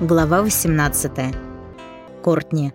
Глава 18. Кортни.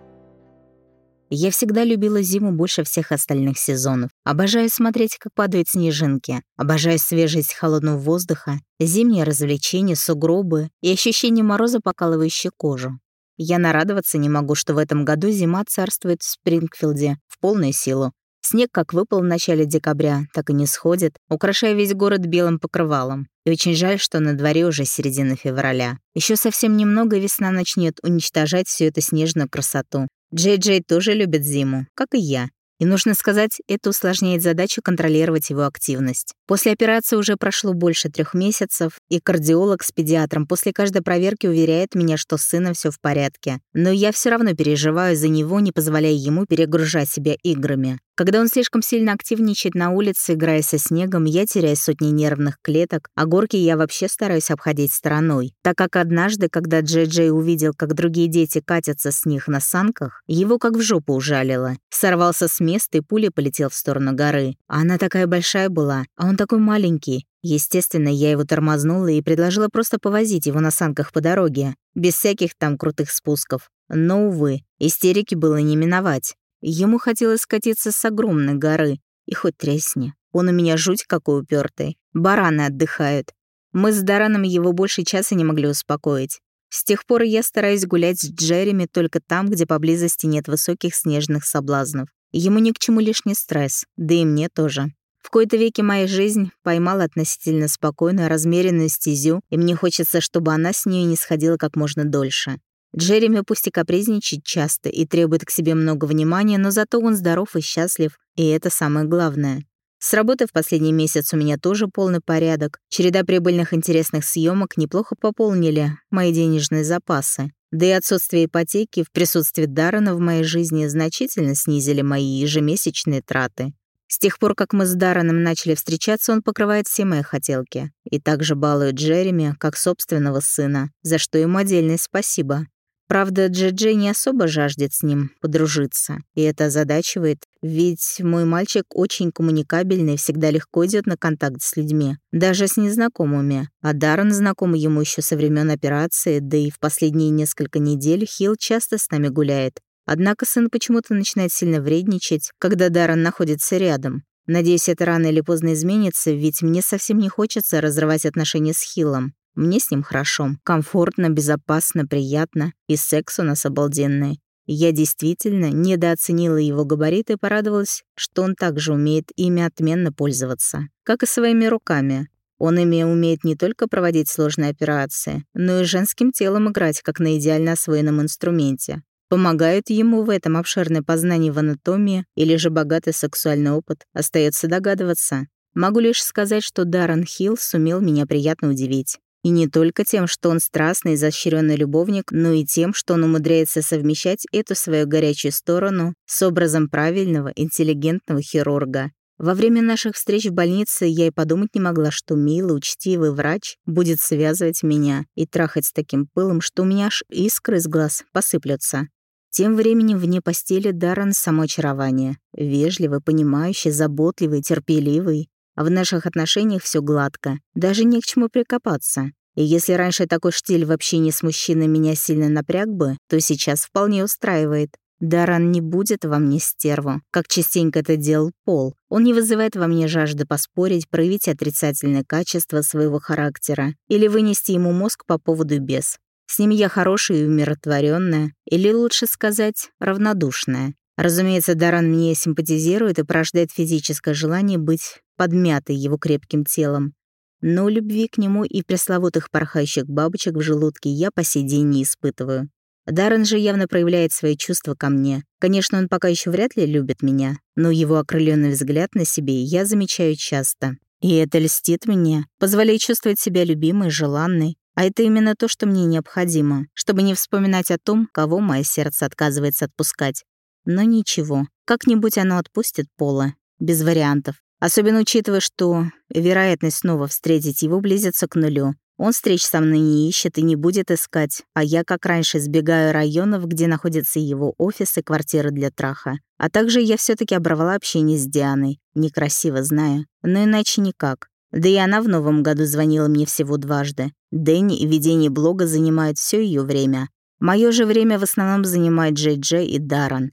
Я всегда любила зиму больше всех остальных сезонов. Обожаю смотреть, как падают снежинки. Обожаю свежесть холодного воздуха, зимние развлечения, сугробы и ощущение мороза, покалывающей кожу. Я нарадоваться не могу, что в этом году зима царствует в Спрингфилде в полную силу. Снег как выпал в начале декабря, так и не сходит, украшая весь город белым покрывалом. И очень жаль, что на дворе уже середина февраля. Еще совсем немного весна начнет уничтожать всю эту снежную красоту. Джей-Джей тоже любит зиму, как и я. И нужно сказать, это усложняет задачу контролировать его активность. После операции уже прошло больше трех месяцев, и кардиолог с педиатром после каждой проверки уверяет меня, что с сыном все в порядке. Но я все равно переживаю за него, не позволяя ему перегружать себя играми. Когда он слишком сильно активничает на улице, играя со снегом, я теряю сотни нервных клеток, а горки я вообще стараюсь обходить стороной. Так как однажды, когда Джей-Джей увидел, как другие дети катятся с них на санках, его как в жопу ужалило. Сорвался с места и пулей полетел в сторону горы. А она такая большая была, а он такой маленький. Естественно, я его тормознула и предложила просто повозить его на санках по дороге, без всяких там крутых спусков. Но, увы, истерики было не миновать. Ему хотелось скатиться с огромной горы, и хоть тресни. Он у меня жуть какой упертый. Бараны отдыхают. Мы с Дараном его больше часа не могли успокоить. С тех пор я стараюсь гулять с Джереми только там, где поблизости нет высоких снежных соблазнов. Ему ни к чему лишний стресс, да и мне тоже. В кои-то веки моя жизнь поймала относительно спокойную, размеренную стезю, и мне хочется, чтобы она с нее не сходила как можно дольше. Джереми пусть и капризничает часто и требует к себе много внимания, но зато он здоров и счастлив, и это самое главное. С работы в последний месяц у меня тоже полный порядок. Череда прибыльных интересных съемок неплохо пополнили мои денежные запасы. Да и отсутствие ипотеки в присутствии Даррена в моей жизни значительно снизили мои ежемесячные траты. С тех пор, как мы с Дарреном начали встречаться, он покрывает все мои хотелки. И также балует Джереми, как собственного сына, за что ему отдельное спасибо. Правда, Джей-Джей не особо жаждет с ним подружиться, и это озадачивает, ведь мой мальчик очень коммуникабельный и всегда легко идет на контакт с людьми, даже с незнакомыми. А Даррен знаком ему еще со времен операции, да и в последние несколько недель Хилл часто с нами гуляет. Однако сын почему-то начинает сильно вредничать, когда Даррен находится рядом. Надеюсь, это рано или поздно изменится, ведь мне совсем не хочется разрывать отношения с Хиллом. Мне с ним хорошо, комфортно, безопасно, приятно, и секс у нас обалденный. Я действительно недооценила его габариты и порадовалась, что он также умеет ими отменно пользоваться, как и своими руками. Он ими умеет не только проводить сложные операции, но и женским телом играть, как на идеально освоенном инструменте. Помогают ему в этом обширное познание в анатомии или же богатый сексуальный опыт, остается догадываться. Могу лишь сказать, что Даррен Хилл сумел меня приятно удивить. И не только тем, что он страстный и изощренный любовник, но и тем, что он умудряется совмещать эту свою горячую сторону с образом правильного, интеллигентного хирурга. Во время наших встреч в больнице я и подумать не могла, что милый, учтивый врач будет связывать меня и трахать с таким пылом, что у меня аж искры из глаз посыплются. Тем временем вне постели Даррен самоочарование. Вежливый, понимающий, заботливый, терпеливый. В наших отношениях все гладко, даже не к чему прикопаться. И если раньше такой штиль в общении с мужчиной меня сильно напряг бы, то сейчас вполне устраивает. Даран не будет во мне стерву, как частенько это делал Пол. Он не вызывает во мне жажды поспорить, проявить отрицательное качество своего характера или вынести ему мозг по поводу без. С ним я хорошая и умиротворенная, или лучше сказать, равнодушная. Разумеется, Даран мне симпатизирует и порождает физическое желание быть подмятой его крепким телом. Но любви к нему и пресловутых порхающих бабочек в желудке я по сей день не испытываю. Даррен же явно проявляет свои чувства ко мне. Конечно, он пока еще вряд ли любит меня, но его окрыленный взгляд на себе я замечаю часто. И это льстит мне, позволяет чувствовать себя любимой, желанной. А это именно то, что мне необходимо, чтобы не вспоминать о том, кого мое сердце отказывается отпускать. Но ничего, как-нибудь оно отпустит Пола, без вариантов. Особенно учитывая, что вероятность снова встретить его близится к нулю. Он встреч со мной не ищет и не будет искать, а я, как раньше, избегаю районов, где находятся его офис и квартиры для траха. А также я все таки оборвала общение с Дианой. Некрасиво, знаю, но иначе никак. Да и она в новом году звонила мне всего дважды. Дэнни и ведение блога занимают все ее время. Мое же время в основном занимает Джей Джей и Даррен.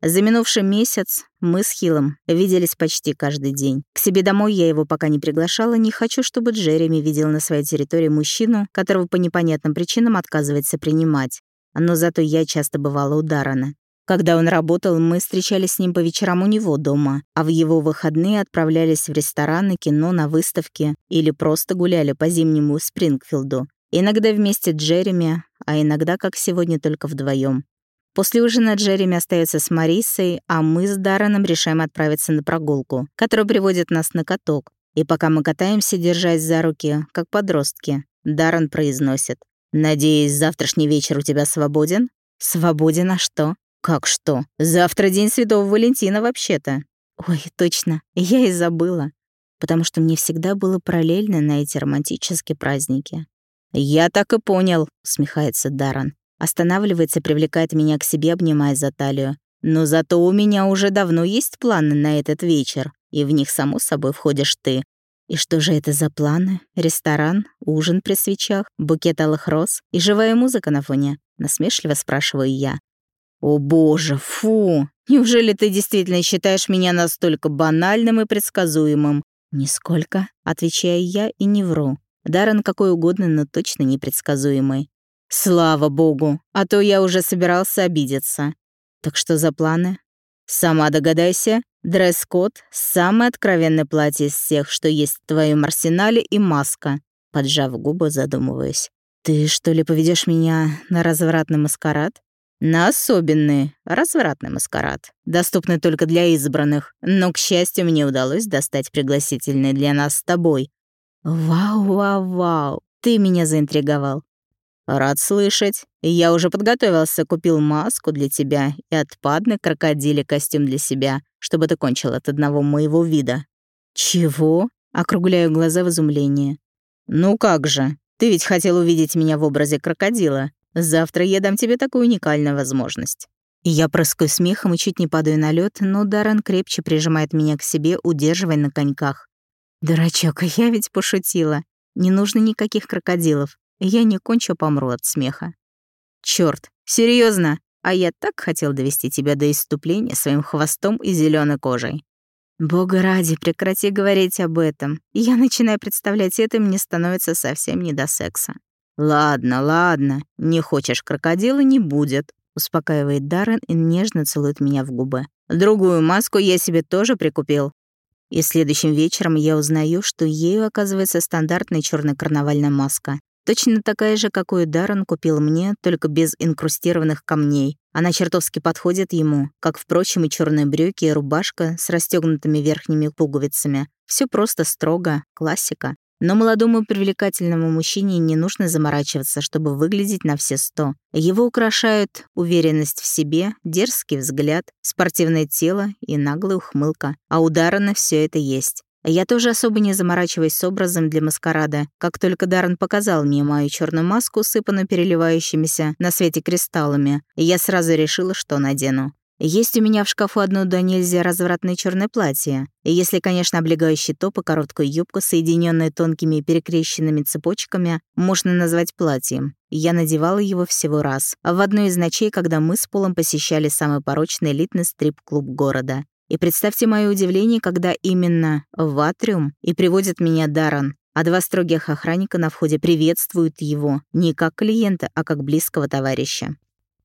За минувший месяц мы с Хиллом виделись почти каждый день. К себе домой я его пока не приглашала, не хочу, чтобы Джереми видел на своей территории мужчину, которого по непонятным причинам отказывается принимать. Но зато я часто бывала у Даррена. Когда он работал, мы встречались с ним по вечерам у него дома, а в его выходные отправлялись в рестораны, кино, на выставки или просто гуляли по зимнему Спрингфилду. Иногда вместе с Джереми, а иногда, как сегодня, только вдвоем. После ужина Джереми остается с Марисой, а мы с Дарреном решаем отправиться на прогулку, которая приводит нас на каток. И пока мы катаемся, держась за руки, как подростки, Даррен произносит. «Надеюсь, завтрашний вечер у тебя свободен?» «Свободен, а что?» «Как что? Завтра день Святого Валентина вообще-то». «Ой, точно, я и забыла, потому что мне всегда было параллельно на эти романтические праздники». «Я так и понял», — усмехается Даррен. Останавливается, привлекает меня к себе, обнимая за талию. «Но зато у меня уже давно есть планы на этот вечер, и в них, само собой, входишь ты. И что же это за планы? Ресторан, ужин при свечах, букет алых роз и живая музыка на фоне?» Насмешливо спрашиваю я. «О боже, фу! Неужели ты действительно считаешь меня настолько банальным и предсказуемым?» «Нисколько», — отвечаю я и не вру. Даррен какой угодно, но точно непредсказуемый. «Слава богу, а то я уже собирался обидеться». «Так что за планы?» «Сама догадайся. Дресс-код, самое откровенное платье из всех, что есть в твоем арсенале, и маска». Поджав губы, задумываясь. «Ты что ли поведешь меня на развратный маскарад?» На особенный, развратный маскарад, доступный только для избранных, но, к счастью, мне удалось достать пригласительный для нас с тобой. Вау-вау-вау, ты меня заинтриговал. Рад слышать. Я уже подготовился, купил маску для тебя и отпадный крокодилий костюм для себя, чтобы ты кончил от одного моего вида. Чего? Округляю глаза в изумлении. Ну как же, ты ведь хотел увидеть меня в образе крокодила. Завтра я дам тебе такую уникальную возможность». Я прыскаю смехом и чуть не падаю на лед, но Даррен крепче прижимает меня к себе, удерживая на коньках. «Дурачок, я ведь пошутила. Не нужно никаких крокодилов. Я не кончу, помру от смеха». «Чёрт, серьезно? А я так хотел довести тебя до иступления своим хвостом и зеленой кожей». «Бога ради, прекрати говорить об этом. Я начинаю представлять это, и мне становится совсем не до секса». «Ладно, ладно, не хочешь крокодила — не будет», — успокаивает Даррен и нежно целует меня в губы. «Другую маску я себе тоже прикупил». И следующим вечером я узнаю, что ею оказывается стандартная черная карнавальная маска. Точно такая же, какую Даррен купил мне, только без инкрустированных камней. Она чертовски подходит ему, как, впрочем, и черные брюки и рубашка с расстегнутыми верхними пуговицами. Все просто строго, классика. Но молодому привлекательному мужчине не нужно заморачиваться, чтобы выглядеть на все сто. Его украшают уверенность в себе, дерзкий взгляд, спортивное тело и наглая ухмылка. А у Даррена все это есть. Я тоже особо не заморачиваюсь с образом для маскарада. Как только Даррен показал мне мою черную маску, сыпанную переливающимися на свете кристаллами, я сразу решила, что надену. Есть у меня в шкафу одно до нельзя развратное черное платье. Если, конечно, облегающий топ и короткую юбку, соединенные тонкими перекрещенными цепочками, можно назвать платьем. Я надевала его всего раз, в одну из ночей, когда мы с Полом посещали самый порочный элитный стрип-клуб города. И представьте мое удивление, когда именно в атриум и приводит меня Даррен, а два строгих охранника на входе приветствуют его не как клиента, а как близкого товарища.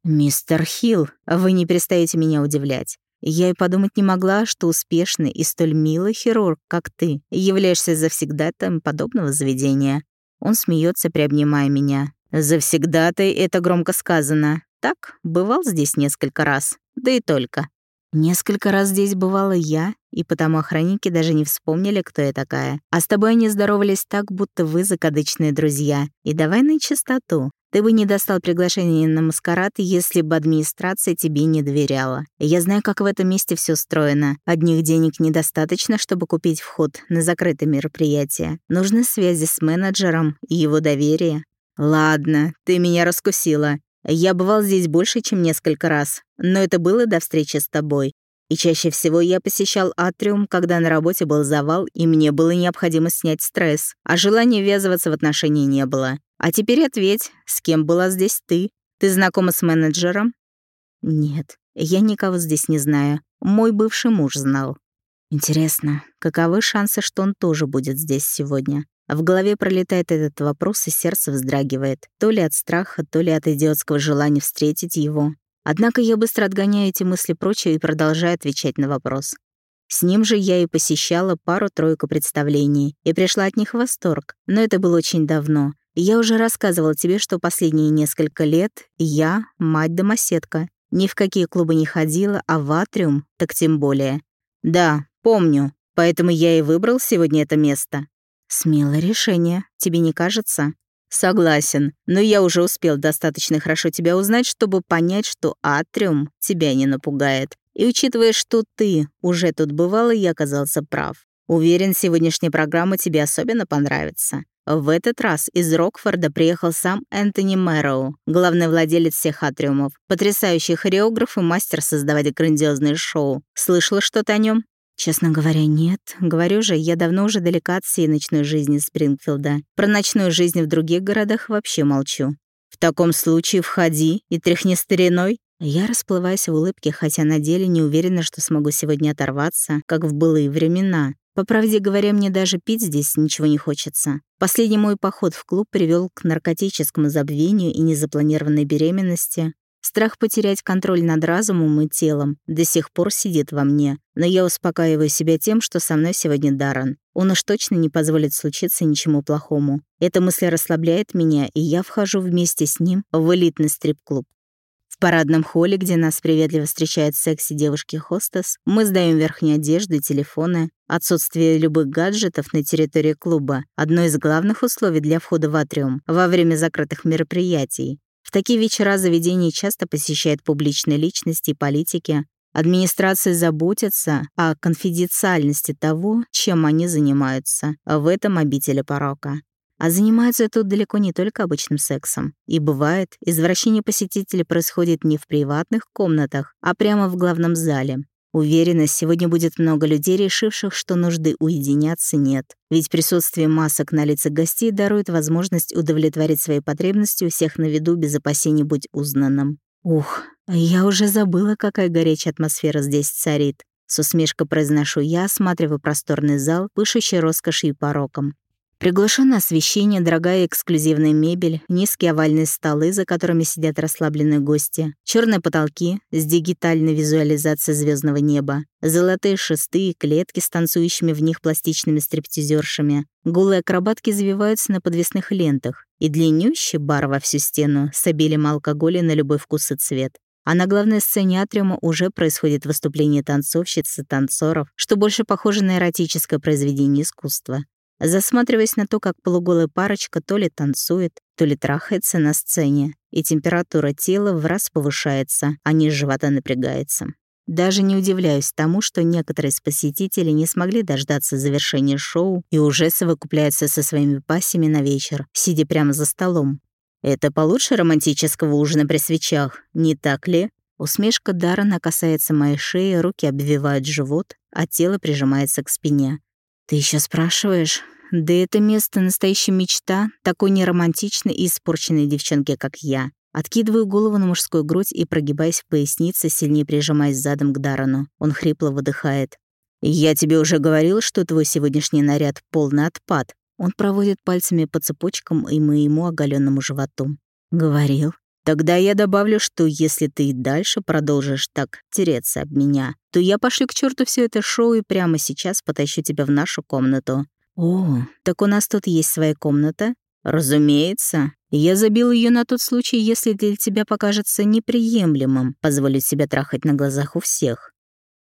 «Мистер Хилл, вы не перестаете меня удивлять. Я и подумать не могла, что успешный и столь милый хирург, как ты, являешься завсегдатаем подобного заведения». Он смеется, приобнимая меня. «Завсегдатай» — это громко сказано. Так, бывал здесь несколько раз. Да и только. Несколько раз здесь бывала я, и потому охранники даже не вспомнили, кто я такая. А с тобой они здоровались так, будто вы закадычные друзья. И давай на чистоту. Ты бы не достал приглашение на маскарад, если бы администрация тебе не доверяла. Я знаю, как в этом месте все устроено. Одних денег недостаточно, чтобы купить вход на закрытое мероприятие. Нужны связи с менеджером и его доверие. Ладно, ты меня раскусила. Я бывал здесь больше, чем несколько раз, но это было до встречи с тобой. И чаще всего я посещал атриум, когда на работе был завал, и мне было необходимо снять стресс, а желания ввязываться в отношения не было. А теперь ответь, с кем была здесь ты? Ты знакома с менеджером? Нет, я никого здесь не знаю. Мой бывший муж знал. Интересно, каковы шансы, что он тоже будет здесь сегодня? В голове пролетает этот вопрос, и сердце вздрагивает. То ли от страха, то ли от идиотского желания встретить его. Однако я быстро отгоняю эти мысли прочь и продолжаю отвечать на вопрос. С ним же я и посещала пару-тройку представлений, и пришла от них в восторг. Но это было очень давно. я уже рассказывала тебе, что последние несколько лет я — мать-домоседка. Ни в какие клубы не ходила, а в атриум так тем более. Да, помню, поэтому я и выбрал сегодня это место. Смелое решение, тебе не кажется? Согласен, но я уже успел достаточно хорошо тебя узнать, чтобы понять, что Атриум тебя не напугает. И учитывая, что ты уже тут бывал, я оказался прав. Уверен, сегодняшняя программа тебе особенно понравится. В этот раз из Рокфорда приехал сам Энтони Мэроу, главный владелец всех атриумов, потрясающий хореограф и мастер создавать грандиозные шоу. Слышала что-то о нем? Честно говоря, нет. Говорю же, я давно уже далека от всей ночной жизни Спрингфилда. Про ночную жизнь в других городах вообще молчу. В таком случае входи и тряхни стариной. Я расплываюсь в улыбке, хотя на деле не уверена, что смогу сегодня оторваться, как в былые времена. По правде говоря, мне даже пить здесь ничего не хочется. Последний мой поход в клуб привел к наркотическому забвению и незапланированной беременности. Страх потерять контроль над разумом и телом до сих пор сидит во мне, но я успокаиваю себя тем, что со мной сегодня Даррен. Он уж точно не позволит случиться ничему плохому. Эта мысль расслабляет меня, и я вхожу вместе с ним в элитный стрип-клуб. В парадном холле, где нас приветливо встречает секси девушки-хостес, мы сдаем верхнюю одежду и телефоны. Отсутствие любых гаджетов на территории клуба — одно из главных условий для входа в атриум во время закрытых мероприятий. В такие вечера заведение часто посещают публичные личности и политики. Администрация заботится о конфиденциальности того, чем они занимаются. В этом обители порока. А занимаются тут далеко не только обычным сексом. И бывает, извращение посетителей происходит не в приватных комнатах, а прямо в главном зале. Уверена, сегодня будет много людей, решивших, что нужды уединяться нет. Ведь присутствие масок на лицах гостей дарует возможность удовлетворить свои потребности у всех на виду без опасений быть узнанным. Ух, я уже забыла, какая горячая атмосфера здесь царит. С усмешкой произношу я, осматривая просторный зал, пышущий роскошью и пороком. Приглушенное освещение, дорогая эксклюзивная мебель, низкие овальные столы, за которыми сидят расслабленные гости, черные потолки с дигитальной визуализацией звездного неба, золотые шесты и клетки с танцующими в них пластичными стриптизершами. Голые акробатки завиваются на подвесных лентах, и длиннющий бар во всю стену с обилием алкоголя на любой вкус и цвет. А на главной сцене атриума уже происходит выступление танцовщиц и танцоров, что больше похоже на эротическое произведение искусства засматриваясь на то, как полуголая парочка то ли танцует, то ли трахается на сцене, и температура тела в раз повышается, а низ живота напрягается. Даже не удивляюсь тому, что некоторые из посетителей не смогли дождаться завершения шоу и уже совокупляются со своими пассиями на вечер, сидя прямо за столом. Это получше романтического ужина при свечах, не так ли? Усмешка Даррена касается моей шеи, руки обвивают живот, а тело прижимается к спине. «Ты еще спрашиваешь? Да это место настоящая мечта такой неромантичной и испорченной девчонки, как я. Откидываю голову на мужскую грудь и, прогибаясь в пояснице, сильнее прижимаясь задом к Дарану. Он хрипло выдыхает. «Я тебе уже говорил, что твой сегодняшний наряд — полный отпад». Он проводит пальцами по цепочкам и моему оголенному животу. «Говорил. Тогда я добавлю, что если ты и дальше продолжишь так тереться об меня, то я пошлю к черту все это шоу и прямо сейчас потащу тебя в нашу комнату. «О, так у нас тут есть своя комната?» «Разумеется. Я забил ее на тот случай, если для тебя покажется неприемлемым позволить себя трахать на глазах у всех».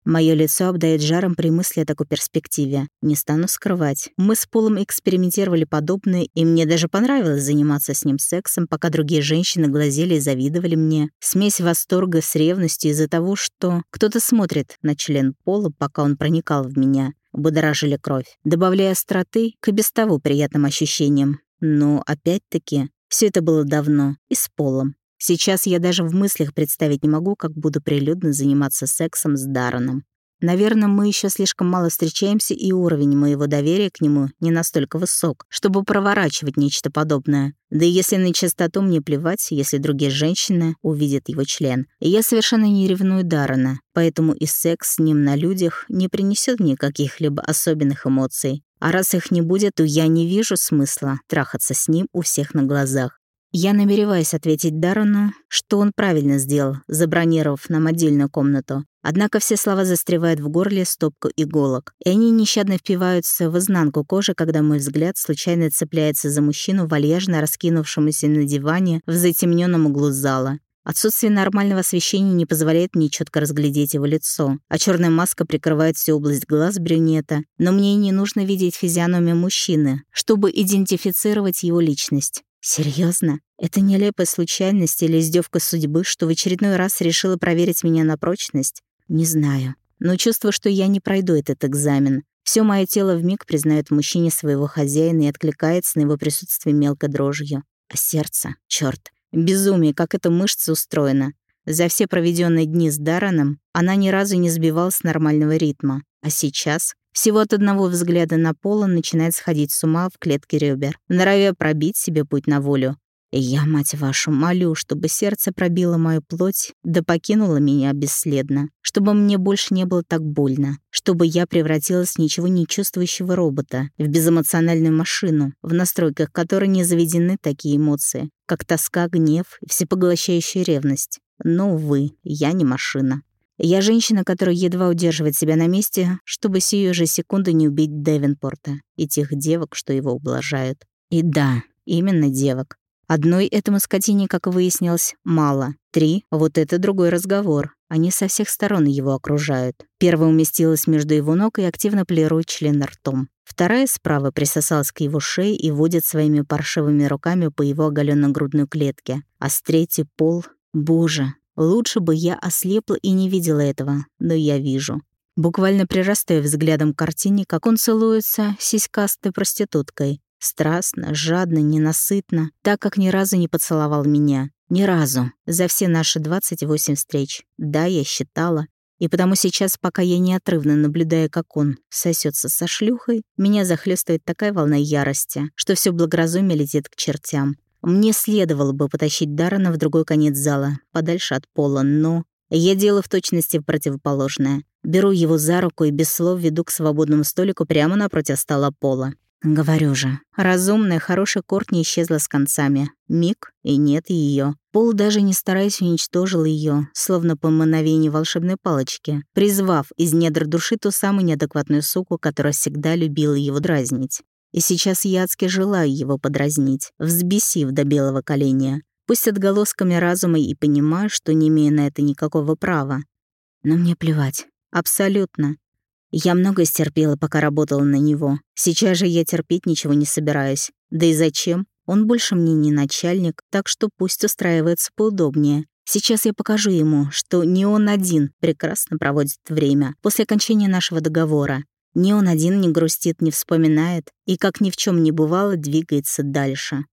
Мое лицо обдает жаром при мысли о такой перспективе. Не стану скрывать. Мы с Полом экспериментировали подобное, и мне даже понравилось заниматься с ним сексом, пока другие женщины глазели и завидовали мне. Смесь восторга с ревностью из-за того, что кто-то смотрит на член Пола, пока он проникал в меня будоражили кровь, добавляя остроты к и без того приятным ощущениям. Но опять-таки, все это было давно и с полом. Сейчас я даже в мыслях представить не могу, как буду прилюдно заниматься сексом с Дарреном. Наверное, мы еще слишком мало встречаемся, и уровень моего доверия к нему не настолько высок, чтобы проворачивать нечто подобное. Да и если на чистоту мне плевать, если другие женщины увидят его член. Я совершенно не ревную Даррена, поэтому и секс с ним на людях не принесет мне каких-либо особенных эмоций. А раз их не будет, то я не вижу смысла трахаться с ним у всех на глазах. Я намереваюсь ответить Даррену, что он правильно сделал, забронировав нам отдельную комнату. Однако все слова застревают в горле стопку иголок, и они нещадно впиваются в изнанку кожи, когда мой взгляд случайно цепляется за мужчину, вальяжно раскинувшемуся на диване в затемненном углу зала. Отсутствие нормального освещения не позволяет мне четко разглядеть его лицо, а черная маска прикрывает всю область глаз брюнета, но мне не нужно видеть физиономию мужчины, чтобы идентифицировать его личность. Серьезно? Это нелепая случайность или издевка судьбы, что в очередной раз решила проверить меня на прочность? Не знаю. Но чувство, что я не пройду этот экзамен. Все мое тело вмиг признает в мужчине своего хозяина и откликается на его присутствие мелкой дрожью. А сердце, черт, безумие, как эта мышца устроена. За все проведенные дни с Дараном она ни разу не сбивалась с нормального ритма. А сейчас всего от одного взгляда на пол он начинает сходить с ума в клетке ребер, норовя пробить себе путь на волю. Я, мать вашу, молю, чтобы сердце пробило мою плоть, да покинуло меня бесследно, чтобы мне больше не было так больно, чтобы я превратилась в ничего не чувствующего робота, в безэмоциональную машину, в настройках которой не заведены такие эмоции, как тоска, гнев и всепоглощающая ревность. Но, увы, я не машина. Я женщина, которая едва удерживает себя на месте, чтобы сию же секунду не убить Девинпорта и тех девок, что его ублажают. И да, именно девок. Одной этому скотине, как выяснилось, мало. Три — вот это другой разговор. Они со всех сторон его окружают. Первая уместилась между его ног и активно полирует член ртом. Вторая справа присосалась к его шее и водит своими паршивыми руками по его оголенно-грудной клетке. А с третьей — пол. Боже, Лучше бы я ослепла и не видела этого, но я вижу. Буквально прирастаю взглядом к картине, как он целуется сиськастой проституткой. Страстно, жадно, ненасытно, так как ни разу не поцеловал меня. Ни разу. За все наши 28 встреч. Да, я считала. И потому сейчас, пока я неотрывно наблюдаю, как он сосется со шлюхой, меня захлестывает такая волна ярости, что все благоразумие летит к чертям. Мне следовало бы потащить Даррена в другой конец зала, подальше от пола, но... Я делаю в точности противоположное. Беру его за руку и без слов веду к свободному столику прямо напротив стола пола. Говорю же, разумная, хорошая Кортни исчезла с концами. Миг, и нет ее. Пол даже не стараясь уничтожил ее, словно по мановению волшебной палочки, призвав из недр души ту самую неадекватную суку, которая всегда любила его дразнить. И сейчас я адски желаю его подразнить, взбесив до белого коленя. Пусть отголосками разума и понимаю, что не имею на это никакого права. Но мне плевать. Абсолютно. Я много стерпела, пока работала на него. Сейчас же я терпеть ничего не собираюсь. Да и зачем? Он больше мне не начальник, так что пусть устраивается поудобнее. Сейчас я покажу ему, что не он один прекрасно проводит время после окончания нашего договора. Ни он один не грустит, не вспоминает и, как ни в чем не бывало, двигается дальше.